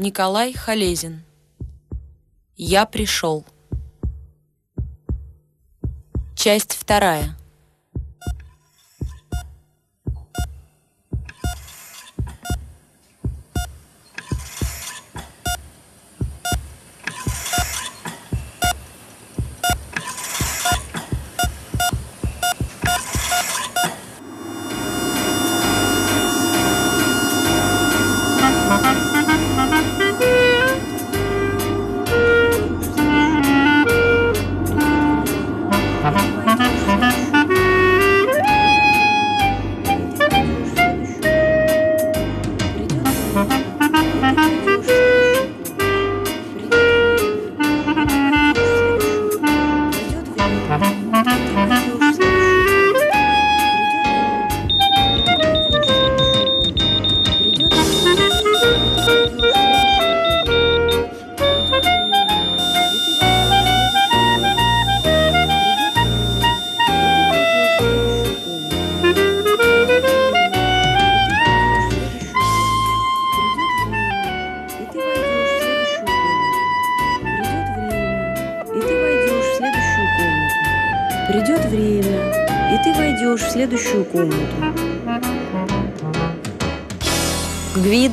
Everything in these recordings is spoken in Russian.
Николай Халезин. Я пришел. Часть вторая.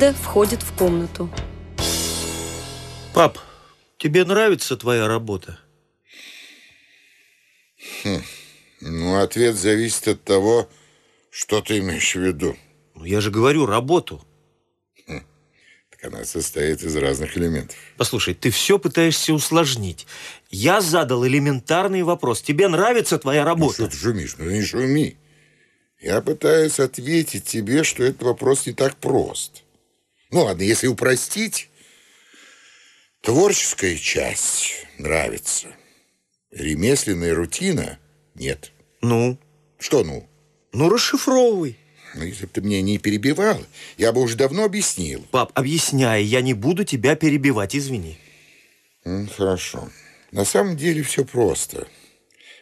Гвида входит в комнату. Пап, тебе нравится твоя работа? Ну, ответ зависит от того, что ты имеешь в виду. Ну, я же говорю работу. Так она состоит из разных элементов. Послушай, ты все пытаешься усложнить. Я задал элементарный вопрос. Тебе нравится твоя Ну, работа? что ты шумишь? Ну, не шуми. Я пытаюсь ответить тебе, что этот вопрос не так прост. Ну, ладно, если упростить, творческая часть нравится. Ремесленная рутина нет. Ну, Что ну? ну расшифровывай. Ну, если бы ты меня не перебивал, я бы уже давно объяснил. Пап, объясняй, я не буду тебя перебивать, извини. М, Хорошо. На самом деле все просто.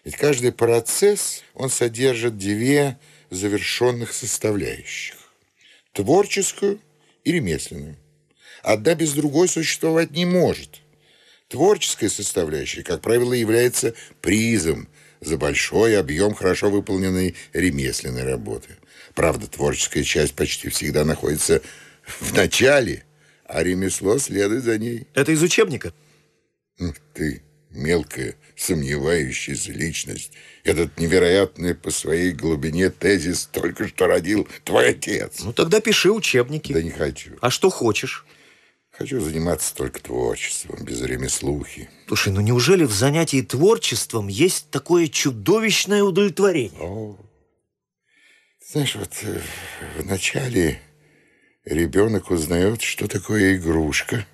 Ведь каждый процесс, он содержит две завершенных составляющих. Творческую и ремесленную. Одна без другой существовать не может. Творческая составляющая, как правило, является призом за большой объем хорошо выполненной ремесленной работы. Правда, творческая часть почти всегда находится в начале, а ремесло следует за ней. Это из учебника? Ты, мелкая, сомневающаяся личность. Этот невероятный по своей глубине тезис только что родил твой отец. Ну тогда пиши учебники. Да не хочу. А что хочешь? Хочу заниматься только творчеством, без ремеслухи. Слушай, ну неужели в занятии творчеством есть такое чудовищное удовлетворение? О, знаешь, вот э, вначале ребенок узнает, что такое игрушка,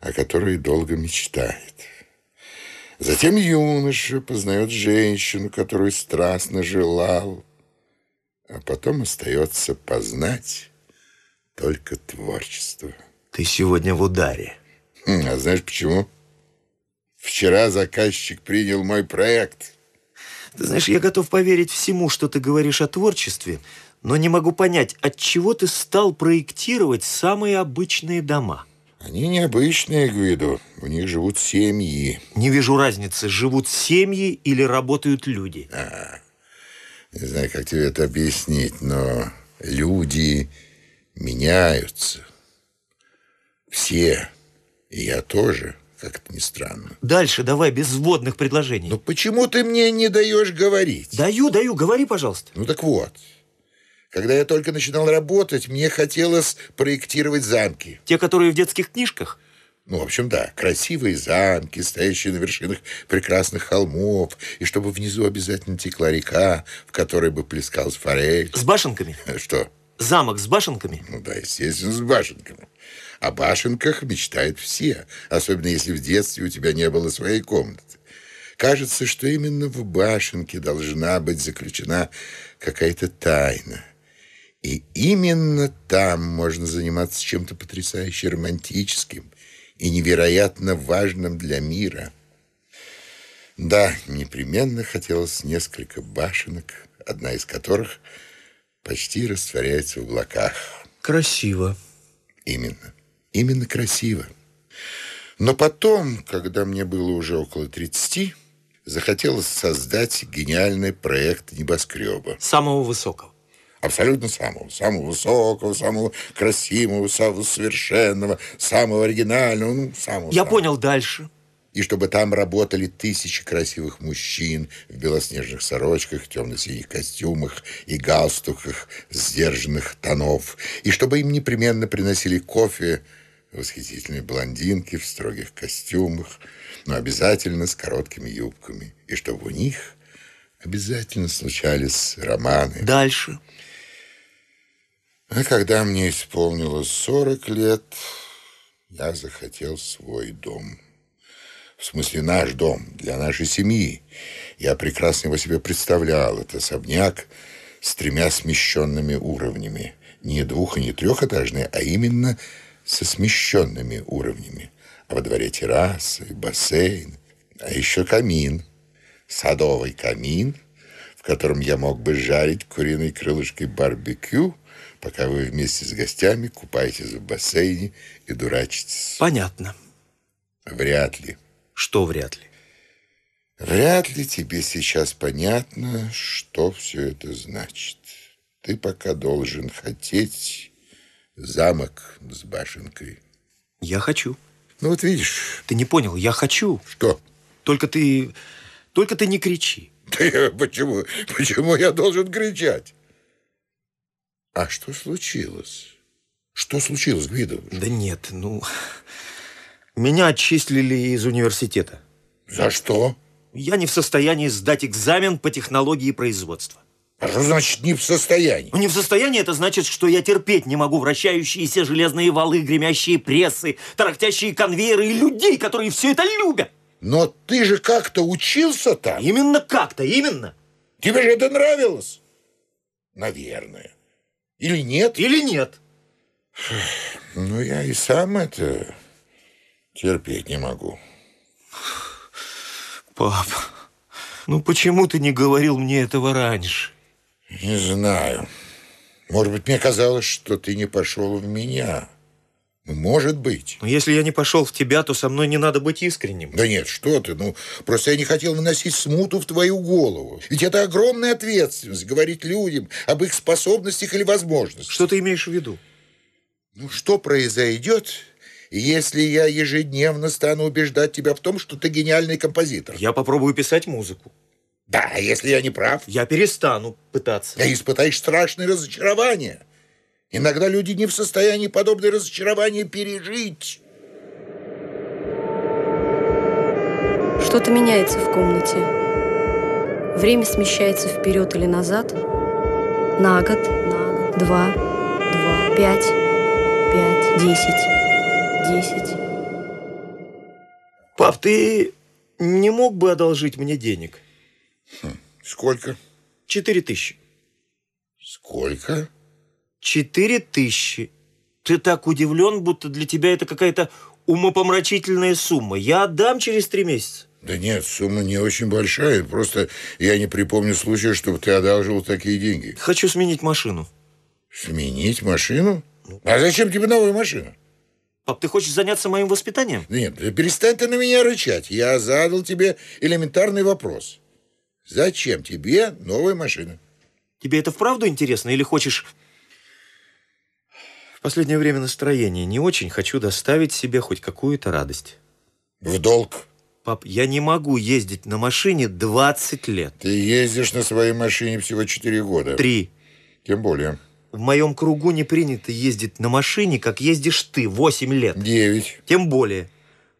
о которой долго мечтает. Затем юноша познает женщину, которую страстно желал, а потом остается познать только творчество. Ты сегодня в ударе. Хм, а знаешь почему? Вчера заказчик принял мой проект. Ты знаешь, я готов поверить всему, что ты говоришь о творчестве, но не могу понять, от чего ты стал проектировать самые обычные дома. Они необычные, Гвиду. У них живут семьи. Не вижу разницы, живут семьи или работают люди. Не знаю, как тебе это объяснить, но люди меняются. Все. И я тоже, как это ни странно. Дальше давай, без вводных предложений. Но почему ты мне не даешь говорить? Даю, даю, говори, пожалуйста. Ну так вот. Когда я только начинал работать, мне хотелось проектировать замки. Те, которые в детских книжках? Ну, в общем, да, красивые замки, стоящие на вершинах прекрасных холмов, и чтобы внизу обязательно текла река, в которой бы плескалась форель. С башенками? Что? Замок с башенками? Ну да, естественно, с башенками. О башенках мечтают все, особенно если в детстве у тебя не было своей комнаты. Кажется, что именно в башенке должна быть заключена какая-то тайна. И именно там можно заниматься чем-то потрясающе романтическим и невероятно важным для мира. Да, непременно хотелось несколько башенок, одна из которых почти растворяется в облаках. Красиво. Именно. именно красиво. Но потом, когда мне было уже около 30, захотелось создать гениальный проект небоскреба. Самого высокого. Абсолютно самого. Самого высокого, самого красивого, самого совершенного, самого оригинального, ну, самого Я самого. понял дальше. И чтобы там работали тысячи красивых мужчин в белоснежных сорочках, темно-синих костюмах и галстуках сдержанных тонов. И чтобы им непременно приносили кофе восхитительные блондинки в строгих костюмах, но обязательно с короткими юбками. И чтобы у них обязательно случались романы. Дальше. А когда мне исполнилось 40 лет, я захотел свой дом. В смысле, наш дом, для нашей семьи. Я прекрасно его себе представлял. Это особняк с тремя смещенными уровнями. Не двух- и не трехэтажный, а именно со смещенными уровнями. А во дворе терраса и бассейн, а еще камин. Садовый камин, в котором я мог бы жарить куриные крылышки барбекю, пока вы вместе с гостями купаетесь в бассейне и дурачитесь. Понятно. Вряд ли. Что вряд ли. Вряд ли тебе сейчас понятно, что все это значит. Ты пока должен хотеть замок с башенкой. Я хочу. Ну вот видишь, Ты не понял, я хочу. что? Только ты... Только ты не кричи. Да я- почему, почему я должен кричать? А что случилось? Что случилось, Гвидо? Да нет, ну... Меня отчислили из университета. За что? Я не в состоянии сдать экзамен по технологии производства. А что значит не в состоянии? Ну, не в состоянии, это значит, что я терпеть не могу вращающиеся железные валы, гремящие прессы, тарахтящие конвейеры и людей, которые все это любят. Но ты же как-то учился там. Именно как-то, именно. Тебе же это нравилось? Наверное. Или нет? Или нет? Ну, я и сам это терпеть не могу. Пап, ну почему ты не говорил мне этого раньше? Не знаю. Может быть, мне казалось, что ты не пошел в меня. Может быть. Но если я не пошел в тебя, то со мной не надо быть искренним. Да нет, что ты, ну, просто я не хотел выносить смуту в твою голову. Ведь это огромная ответственность говорить людям об их способностях или возможностях. Что ты имеешь в виду? Ну, что произойдет, если я ежедневно стану убеждать тебя в том, что ты гениальный композитор? Я попробую писать музыку. Да, а если я не прав, Я перестану пытаться. ты испытаешь страшное разочарование. Иногда люди не в состоянии подобное разочарование пережить. Что-то меняется в комнате. Время смещается вперед или назад. На год, на год, два, два, пять, пять, десять, десять. Пап, ты не мог бы одолжить мне денег? Сколько? Четыре тысячи. Сколько? Четыре тысячи. Ты так удивлен, будто для тебя это какая-то умопомрачительная сумма. Я отдам через три месяца. Да нет, сумма не очень большая. Просто я не припомню случая, чтобы ты одалживал такие деньги. Хочу сменить машину. Сменить машину? А зачем тебе новая машина? Пап, ты хочешь заняться моим воспитанием? Да Нет, да перестань ты на меня рычать. Я задал тебе элементарный вопрос. Зачем тебе новая машина? Тебе это вправду интересно или хочешь... Последнее время настроение не очень. Хочу доставить себе хоть какую-то радость. В долг. Пап, я не могу ездить на машине 20 лет. Ты ездишь на своей машине всего 4 года. Три. Тем более. В моем кругу не принято ездить на машине, как ездишь ты, 8 лет. 9. Тем более.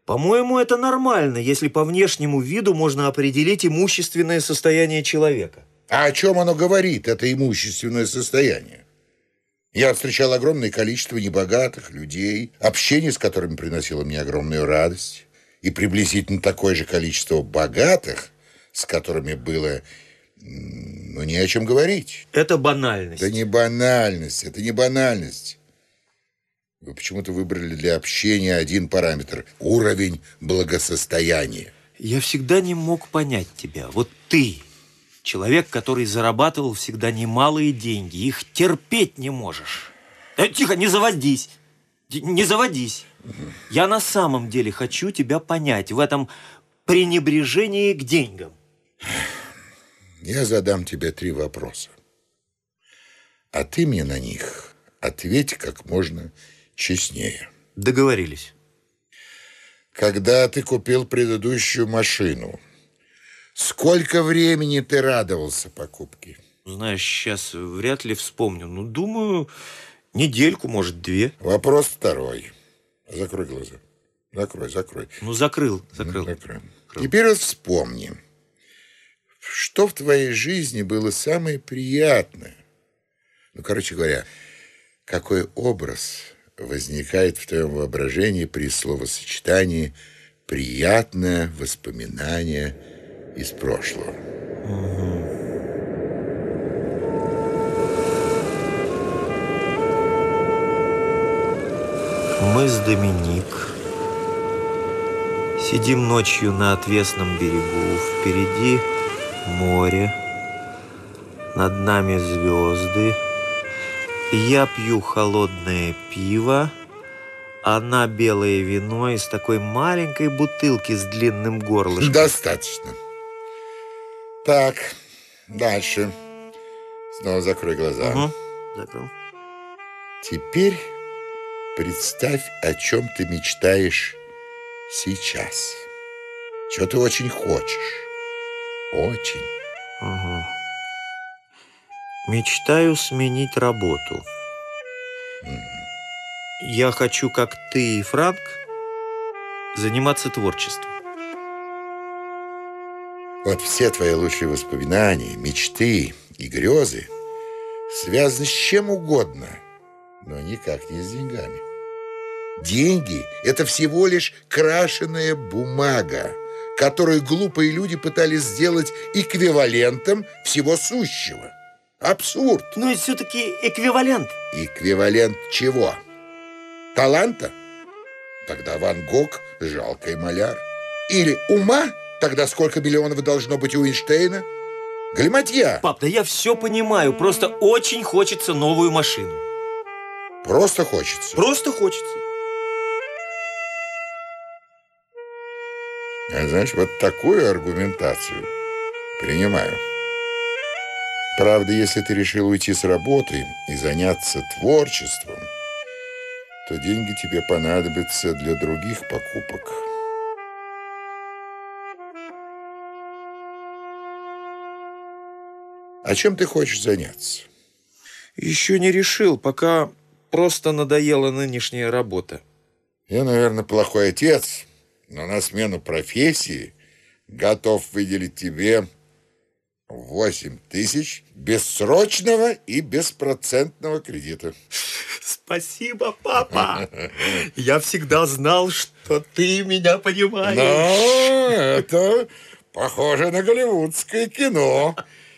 По-моему, это нормально, если по внешнему виду можно определить имущественное состояние человека. А о чем оно говорит, это имущественное состояние? Я встречал огромное количество небогатых людей, общение с которыми приносило мне огромную радость, и приблизительно такое же количество богатых, с которыми было, ну, не о чем говорить. Это банальность. Это не банальность, это не банальность. Вы почему-то выбрали для общения один параметр – уровень благосостояния. Я всегда не мог понять тебя. Вот ты, человек, который зарабатывал всегда немалые деньги, их терпеть не можешь. Э, тихо, не заводись. Не заводись. Я на самом деле хочу тебя понять в этом пренебрежении к деньгам. Я задам тебе три вопроса. А ты мне на них ответь как можно честнее. Договорились. Когда ты купил предыдущую машину, сколько времени ты радовался покупке? Знаешь, сейчас вряд ли вспомню. Ну, думаю, недельку, может, две. Вопрос второй. Закрой глаза. Закрой, закрой. Ну, закрыл, закрыл. Закрой. Теперь вот вспомни, что в твоей жизни было самое приятное? Ну, короче говоря, какой образ возникает в твоем воображении при словосочетании «приятное воспоминание из прошлого»? Мы с Доминик сидим ночью на отвесном берегу. Впереди море, над нами звезды. Я пью холодное пиво, она белое вино из такой маленькой бутылки с длинным горлышком. Достаточно. Так, дальше. Снова закрой глаза. Мгм. Закрыл. Теперь представь, о чем ты мечтаешь сейчас. Что ты очень хочешь. Очень. Ага. Мечтаю сменить работу. Я хочу, как ты и Франк, заниматься творчеством. Вот все твои лучшие воспоминания, мечты и грезы связаны с чем угодно, но никак не с деньгами. Деньги – это всего лишь крашеная бумага, которую глупые люди пытались сделать эквивалентом всего сущего. Абсурд. Но это все-таки эквивалент. Эквивалент чего? Таланта? Тогда Ван Гог – жалкий маляр. Или ума? Тогда сколько миллионов должно быть у Эйнштейна? Галиматья. Пап, да я все понимаю, просто очень хочется новую машину. Просто хочется. Просто хочется. А знаешь, вот такую аргументацию принимаю. Правда, если ты решил уйти с работы и заняться творчеством, то деньги тебе понадобятся для других покупок. А чем ты хочешь заняться? Еще не решил, пока просто надоела нынешняя работа. Я, наверное, плохой отец, но на смену профессии готов выделить тебе 8 тысяч бессрочного и беспроцентного кредита. Спасибо, папа. Я всегда знал, что ты меня понимаешь. Но это похоже на голливудское кино.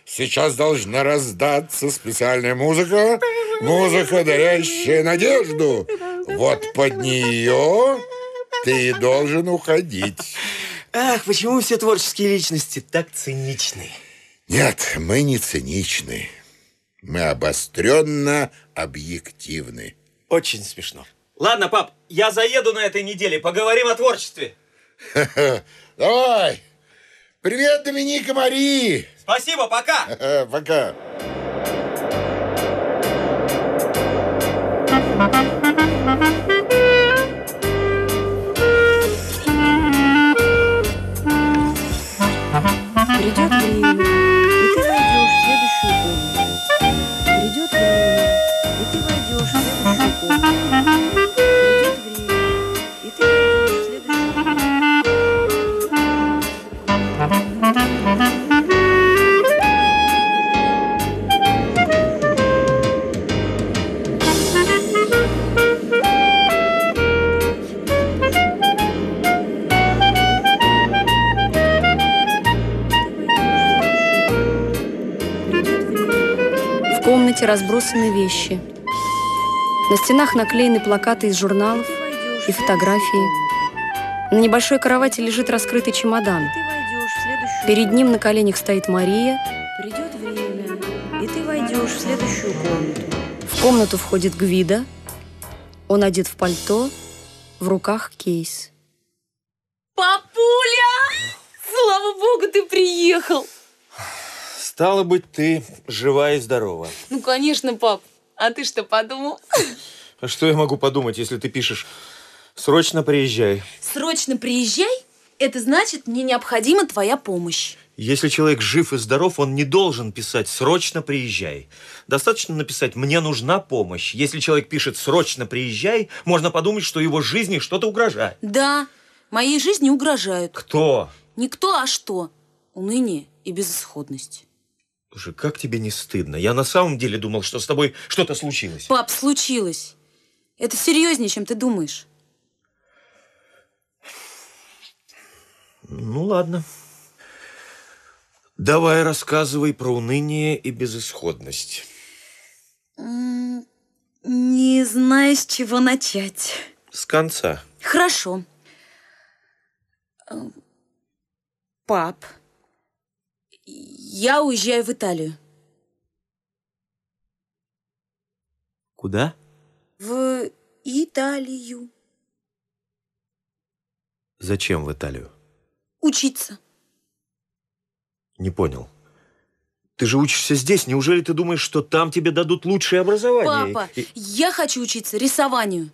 Сейчас должна раздаться специальная музыка, музыка, дарящая надежду. Вот под нее ты должен уходить. Ах, почему все творческие личности так циничны? Нет, мы не циничны. Мы обостренно объективны. Очень смешно. Ладно, пап, я заеду на этой неделе, поговорим о творчестве. Давай! Привет, Доминика Мари! Спасибо, пока. Пока. Придет комнате разбросаны вещи. На стенах наклеены плакаты из журналов и фотографии. На небольшой кровати лежит раскрытый чемодан. Перед ним на коленях стоит Мария. Придет время, и ты войдешь в следующую комнату. В комнату входит Гвида. Он одет в пальто, в руках кейс. Папуля! Слава богу, ты приехал! Стало быть, ты жива и здорова. Ну, конечно, пап. А ты что подумал? А что я могу подумать, если ты пишешь «Срочно приезжай»? Срочно приезжай? Это значит, мне необходима твоя помощь. Если человек жив и здоров, он не должен писать «Срочно приезжай». Достаточно написать «Мне нужна помощь». Если человек пишет «Срочно приезжай», можно подумать, что его жизни что-то угрожает. Да, моей жизни угрожают. Кто? Не кто, а что. Уныние и безысходность. Слушай, как тебе не стыдно? Я на самом деле думал, что с тобой что-то случилось. Пап, случилось. Это серьезнее, чем ты думаешь. Ну, ладно. Давай рассказывай про уныние и безысходность. Не знаю, с чего начать. С конца. Хорошо. Эм, Пап, я уезжаю в Италию. Куда? В Италию. Зачем в Италию? Учиться. Не понял. Ты же учишься здесь. Неужели ты думаешь, что там тебе дадут лучшее образование? Папа, И- я хочу учиться рисованию.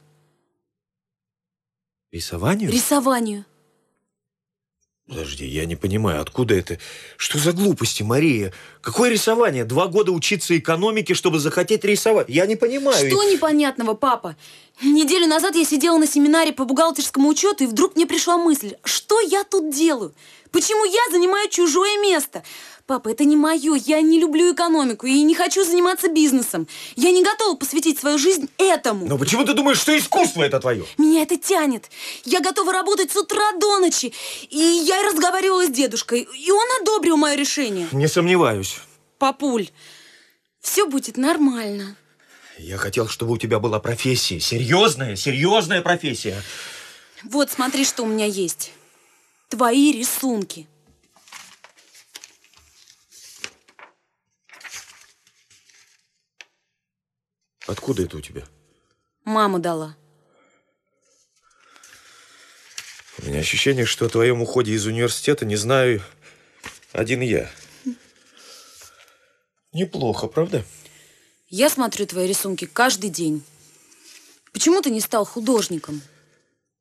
Рисованию? Рисованию. Подожди, я не понимаю, откуда это? Что за глупости, Мария? Какое рисование? Два года учиться экономике, чтобы захотеть рисовать? Я не понимаю. Что непонятного, папа? Неделю назад я сидела на семинаре по бухгалтерскому учету, и вдруг мне пришла мысль, что я тут делаю? Почему я занимаю чужое место? Папа, это не мое, я не люблю экономику и не хочу заниматься бизнесом. Я не готова посвятить свою жизнь этому. Но почему ты думаешь, что искусство это твое? Меня это тянет. Я готова работать с утра до ночи. И я и разговаривала с дедушкой, и он одобрил мое решение. Не сомневаюсь. Папуль, все будет нормально. Я хотел, чтобы у тебя была профессия. Серьезная, серьезная профессия. Вот, смотри, что у меня есть. Твои рисунки. Откуда это у тебя? Мама дала. У меня ощущение, что о твоем уходе из университета не знаю один я. Неплохо, правда? Я смотрю твои рисунки каждый день. Почему ты не стал художником?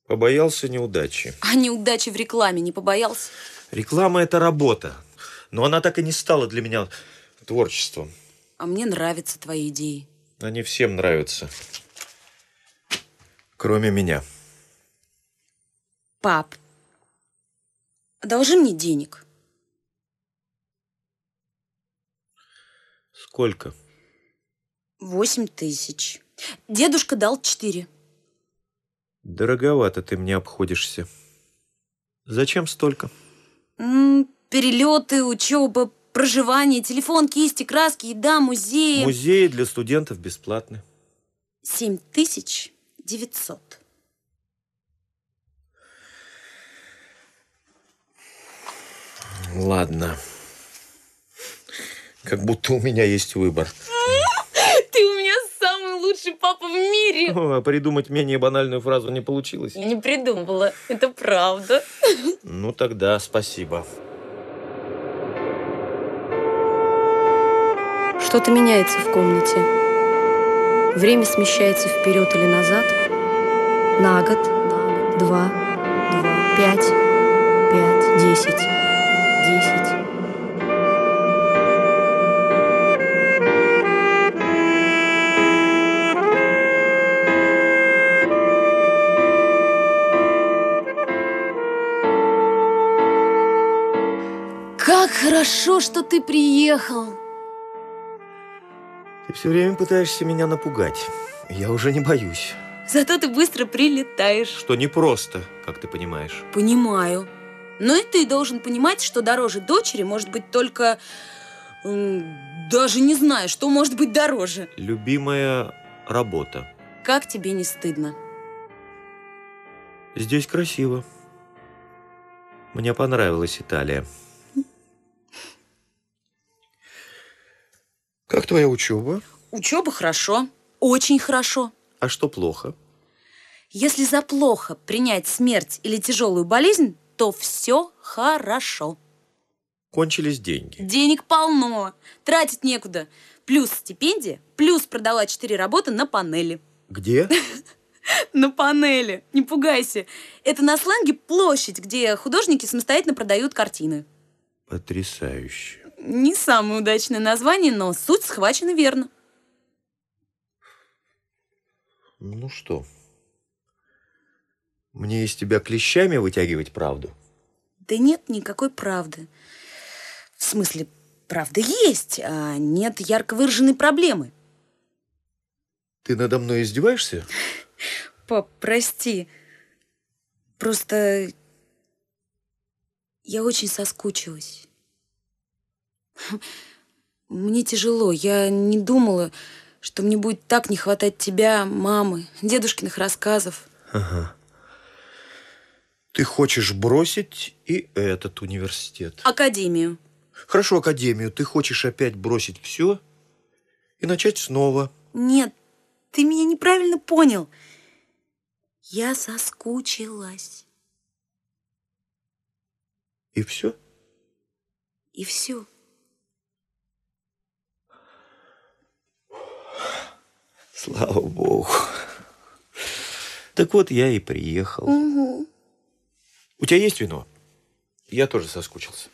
Побоялся неудачи. А неудачи в рекламе не побоялся? Реклама – это работа. Но она так и не стала для меня творчеством. А мне нравятся твои идеи. Они всем нравятся. Кроме меня. Пап, одолжи мне денег. Сколько? Восемь тысяч. Дедушка дал четыре. Дороговато ты мне обходишься. Зачем столько? М, Перелеты, учеба, проживание, телефон, кисти, краски, еда, музеи. Музеи для студентов бесплатны. Семь тысяч девятьсот. Ладно. Как будто у меня есть выбор. Ты у меня самый лучший папа в мире. О, а придумать менее банальную фразу не получилось. Я не придумывала, это правда. Ну тогда спасибо. Что-то меняется в комнате. Время смещается вперед или назад. На год, два, два, пять, пять, десять, десять. Как хорошо, что ты приехал. Все время пытаешься меня напугать. Я уже не боюсь. Зато ты быстро прилетаешь. Что непросто, как ты понимаешь. Понимаю. Но и ты должен понимать, что дороже дочери может быть только... Даже не знаю, что может быть дороже. Любимая работа. Как тебе не стыдно? Здесь красиво. Мне понравилась Италия. Как твоя учеба? Учеба хорошо. Очень хорошо. А что плохо? Если за плохо принять смерть или тяжелую болезнь, то все хорошо. Кончились деньги. Денег полно, тратить некуда. Плюс стипендия, плюс продала четыре работы на панели. Где? На панели, не пугайся. Это на сленге площадь, где художники самостоятельно продают картины. Потрясающе. Не самое удачное название, но суть схвачена верно. Ну что, мне из тебя клещами вытягивать правду? Да нет никакой правды. В смысле, правда есть, а нет ярко выраженной проблемы. Ты надо мной издеваешься? Пап, прости. Просто я очень соскучилась. Мне тяжело. Я не думала, что мне будет так не хватать тебя, мамы, дедушкиных рассказов. Ага. Ты хочешь бросить и этот университет. Академию. Хорошо, академию. Ты хочешь опять бросить все и начать снова. Нет, ты меня неправильно понял. Я соскучилась. И все? И все. Слава богу. Так вот, я и приехал. У тебя есть вино? Я тоже соскучился.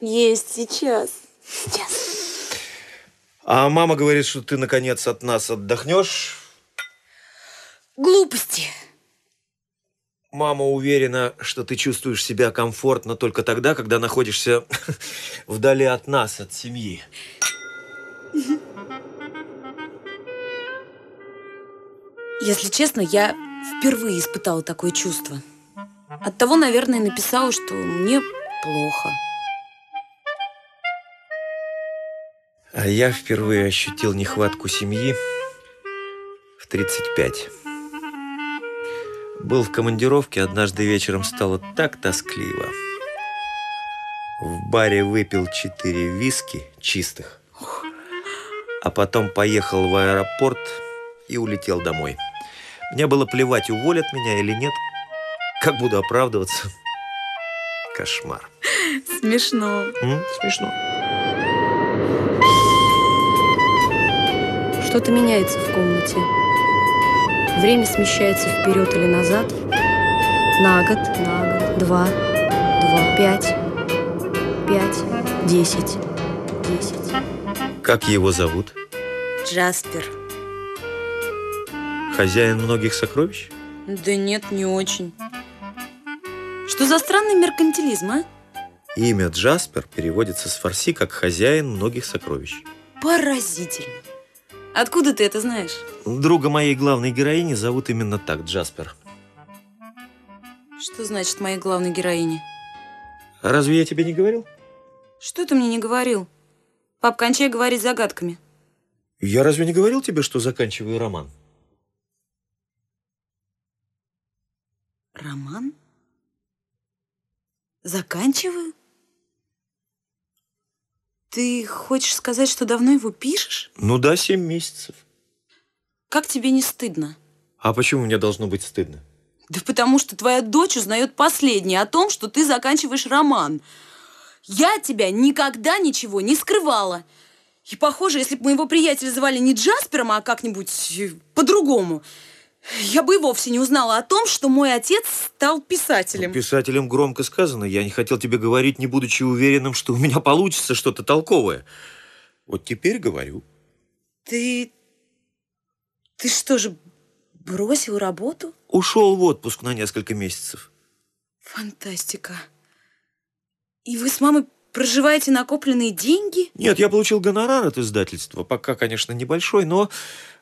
Есть сейчас. Сейчас. А мама говорит, что ты наконец от нас отдохнешь. Глупости. Мама уверена, что ты чувствуешь себя комфортно только тогда, когда находишься вдали от нас, от семьи. Если честно, я впервые испытала такое чувство. Оттого, наверное, написала, что мне плохо. А я впервые ощутил нехватку семьи в 35. Был в командировке, однажды вечером стало так тоскливо. В баре выпил четыре виски чистых, а потом поехал в аэропорт и улетел домой. Мне было плевать, уволят меня или нет. Как буду оправдываться? Кошмар. Смешно. М? Смешно. Что-то меняется в комнате. Время смещается вперед или назад. На год, на год, два, два, пять, пять, десять, десять. Как его зовут? Джаспер. Хозяин многих сокровищ? Да нет, не очень. Что за странный меркантилизм, а? Имя Джаспер переводится с фарси как «хозяин многих сокровищ». Поразительно. Откуда ты это знаешь? Друга моей главной героини зовут именно так, Джаспер. Что значит моей главной героини? Разве я тебе не говорил? Что ты мне не говорил? Пап, кончай говорить загадками. Я разве не говорил тебе, что заканчиваю роман? Роман? Заканчиваю? Ты хочешь сказать, что давно его пишешь? Ну да, семь месяцев. Как тебе не стыдно? А почему мне должно быть стыдно? Да потому что твоя дочь узнает последнее о том, что ты заканчиваешь роман. Я от тебя никогда ничего не скрывала. И похоже, если бы моего приятеля звали не Джаспером, а как-нибудь э, по-другому, я бы и вовсе не узнала о том, что мой отец стал писателем. Писателем громко сказано. Я не хотел тебе говорить, не будучи уверенным, что у меня получится что-то толковое. Вот теперь говорю. Ты... Ты что же, бросил работу? Ушел в отпуск на несколько месяцев. Фантастика. И вы с мамой проживаете накопленные деньги? Нет, я получил гонорар от издательства. Пока, конечно, небольшой, но,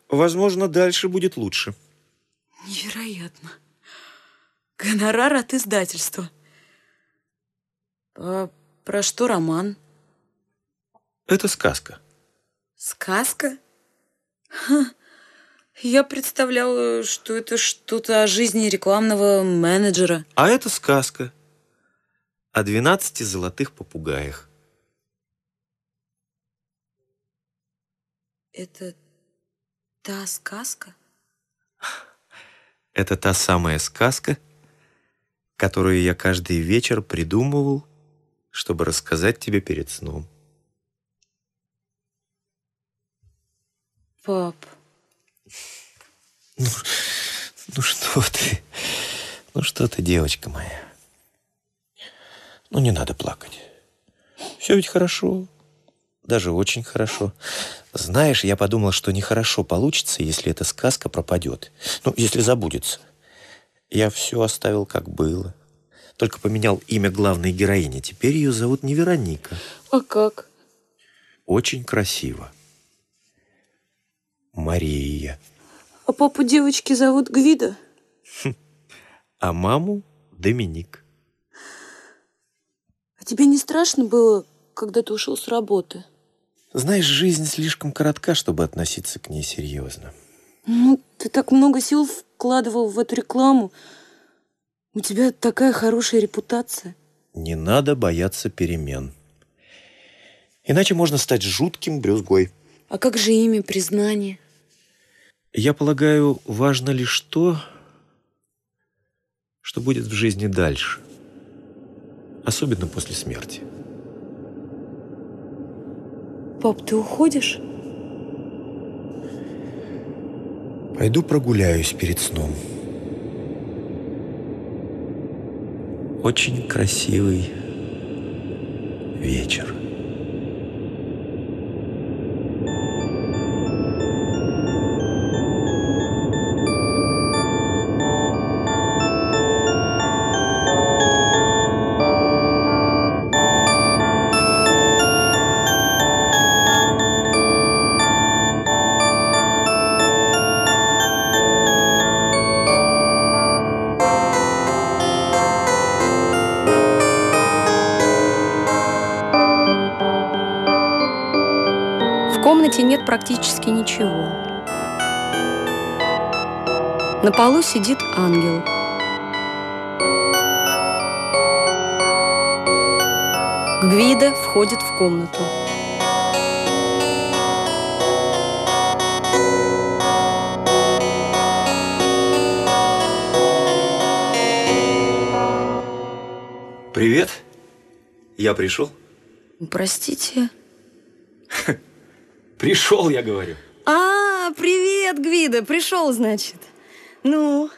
возможно, дальше будет лучше. Невероятно. Гонорар от издательства. А про что роман? Это сказка. Сказка? Ха, я представляла, что это что-то о жизни рекламного менеджера. А это сказка о 12 золотых попугаях. Это та сказка? Это та самая сказка, которую я каждый вечер придумывал, чтобы рассказать тебе перед сном. Пап, Ну, ну что ты? Ну что ты, девочка моя? Ну не надо плакать. Все ведь хорошо. Даже очень хорошо. Знаешь, я подумал, что нехорошо получится, если эта сказка пропадет. Ну, если забудется. Я все оставил, как было. Только поменял имя главной героини. Теперь ее зовут не Вероника. а как? Очень красиво. Мария. А папу девочки зовут Гвида? А маму Доминик. А тебе не страшно было, когда ты ушел с работы? Знаешь, жизнь слишком коротка, чтобы относиться к ней серьезно. Ну, ты так много сил вкладывал в эту рекламу. У тебя такая хорошая репутация. Не надо бояться перемен. Иначе можно стать жутким брюзгой. А как же имя, признание? Я полагаю, важно лишь то, что будет в жизни дальше. Особенно после смерти. Пап, ты уходишь? Пойду прогуляюсь перед сном. Очень красивый вечер. Комнате нет практически ничего. На полу сидит ангел. Гвида входит в комнату. Привет. Я пришел. Простите. Пришел, я говорю. А, привет, Гвида, пришел, значит. Ну,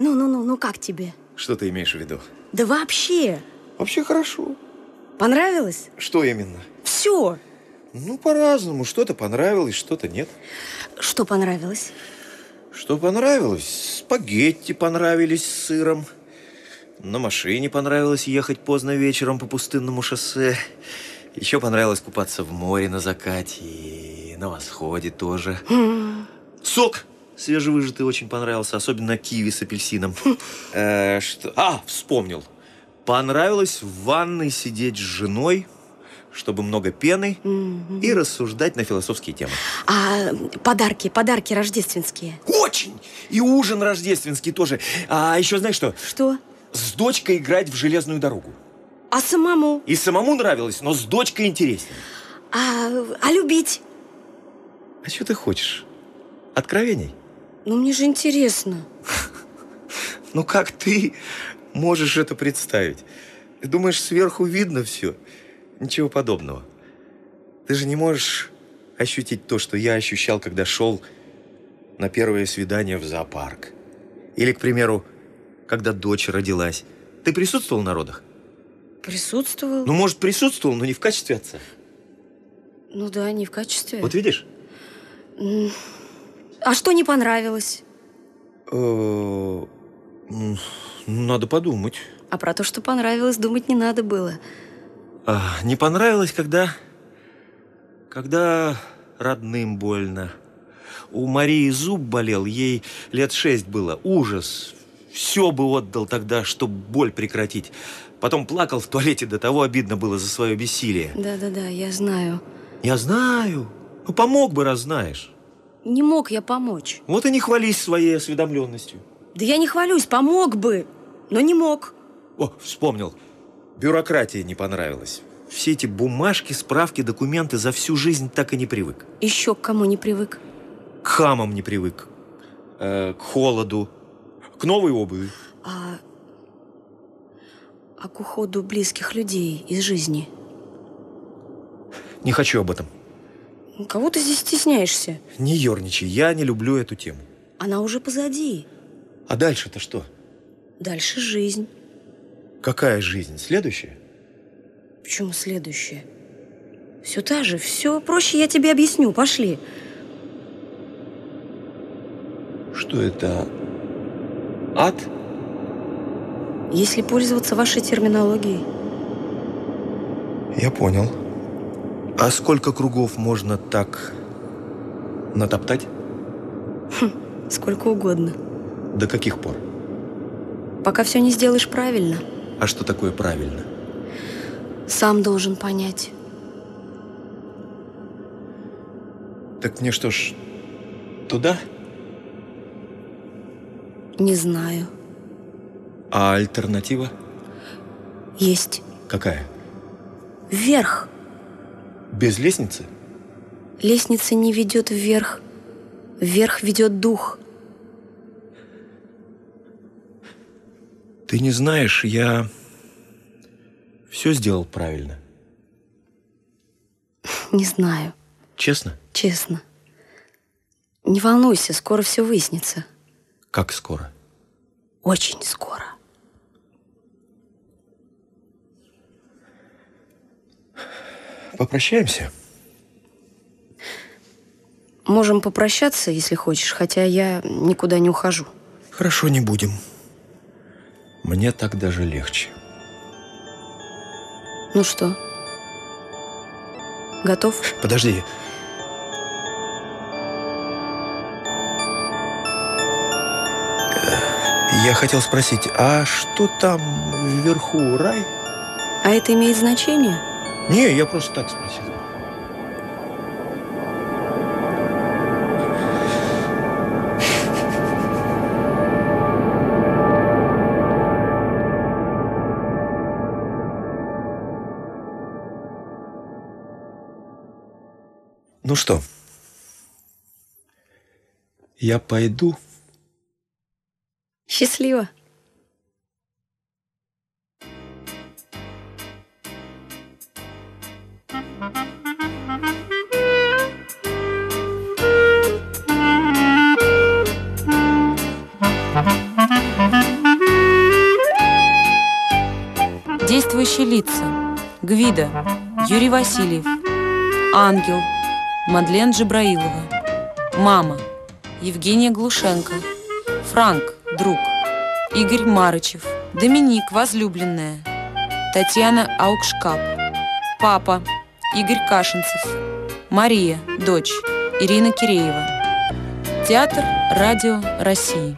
ну, ну, ну, ну, как тебе? Что ты имеешь в виду? Да вообще, Вообще хорошо. понравилось? Что именно? Все. Ну, по-разному. Что-то понравилось, что-то нет. Что понравилось? Что понравилось? Спагетти понравились с сыром. На машине понравилось ехать поздно вечером по пустынному шоссе. Еще понравилось купаться в море на закате и на восходе тоже. Сок свежевыжатый очень понравился, особенно киви с апельсином. Э, что? А, вспомнил. Понравилось в ванной сидеть с женой, чтобы много пены, и рассуждать на философские темы. А подарки, подарки рождественские. Очень! И ужин рождественский тоже. А еще знаешь что? Что? С дочкой играть в железную дорогу. А самому? И самому нравилось, но с дочкой интереснее. А, а любить? А что ты хочешь? Откровений? Ну, мне же интересно. Ну как ты можешь это представить? Ты думаешь, сверху видно все? Ничего подобного. Ты же не можешь ощутить то, что я ощущал, когда шел на первое свидание в зоопарк. Или, к примеру, когда дочь родилась. Ты присутствовал на родах? Присутствовал? Ну, может, присутствовал, но не в качестве отца. Ну да, не в качестве. Вот видишь? А что не понравилось? Э, Надо подумать. А про то, что понравилось, думать не надо было. А, не понравилось, когда... Когда родным больно. У Марии зуб болел, ей лет шесть было. Ужас. Все бы отдал тогда, чтобы боль прекратить. Потом плакал в туалете, до того обидно было за свое бессилие. Да-да-да, я знаю. Я знаю. Ну, помог бы, раз знаешь. Не мог я помочь. Вот и не хвались своей осведомленностью. Да я не хвалюсь, помог бы, но не мог. О, вспомнил. Бюрократия не понравилась. Все эти бумажки, справки, документы за всю жизнь так и не привык. Еще к кому не привык. К хамам не привык. Э, к холоду. к новой обуви. А, а к уходу близких людей из жизни? Не хочу об этом. Кого ты здесь стесняешься? Не ерничай, я не люблю эту тему. Она уже позади. А дальше-то что? Дальше жизнь. Какая жизнь? Следующая? Почему следующее? Все та же, все проще я тебе объясню. Пошли. Что это? Ад? Если пользоваться вашей терминологией. Я понял. А сколько кругов можно так натоптать? Сколько угодно. До каких пор? Пока все не сделаешь правильно, А что такое правильно? сам должен понять. Так мне что ж, туда? Не знаю. А альтернатива? Есть. Какая? Вверх. Без лестницы? Лестница не ведет вверх. Вверх ведет дух. Ты не знаешь, я все сделал правильно. Не знаю, Честно? честно. Не волнуйся, скоро все выяснится. Как скоро? Очень скоро. Попрощаемся? Можем попрощаться, если хочешь, хотя я никуда не ухожу. Хорошо, не будем. Мне так даже легче. Ну что? Готов? Подожди. Я хотел спросить, а что там вверху, рай? А это имеет значение? Не, я просто так спросил. Ну что, я пойду. Счастливо. Действующие лица. Гвида. Юрий Васильев. Ангел. Мадлен Джабраилова. Мама. Евгения Глушенко. Франк. Друг. Игорь Марычев. Доминик. Возлюбленная. Татьяна Аукшкап. Папа. Игорь Кашинцев. Мария. Дочь. Ирина Киреева. Театр. Радио России.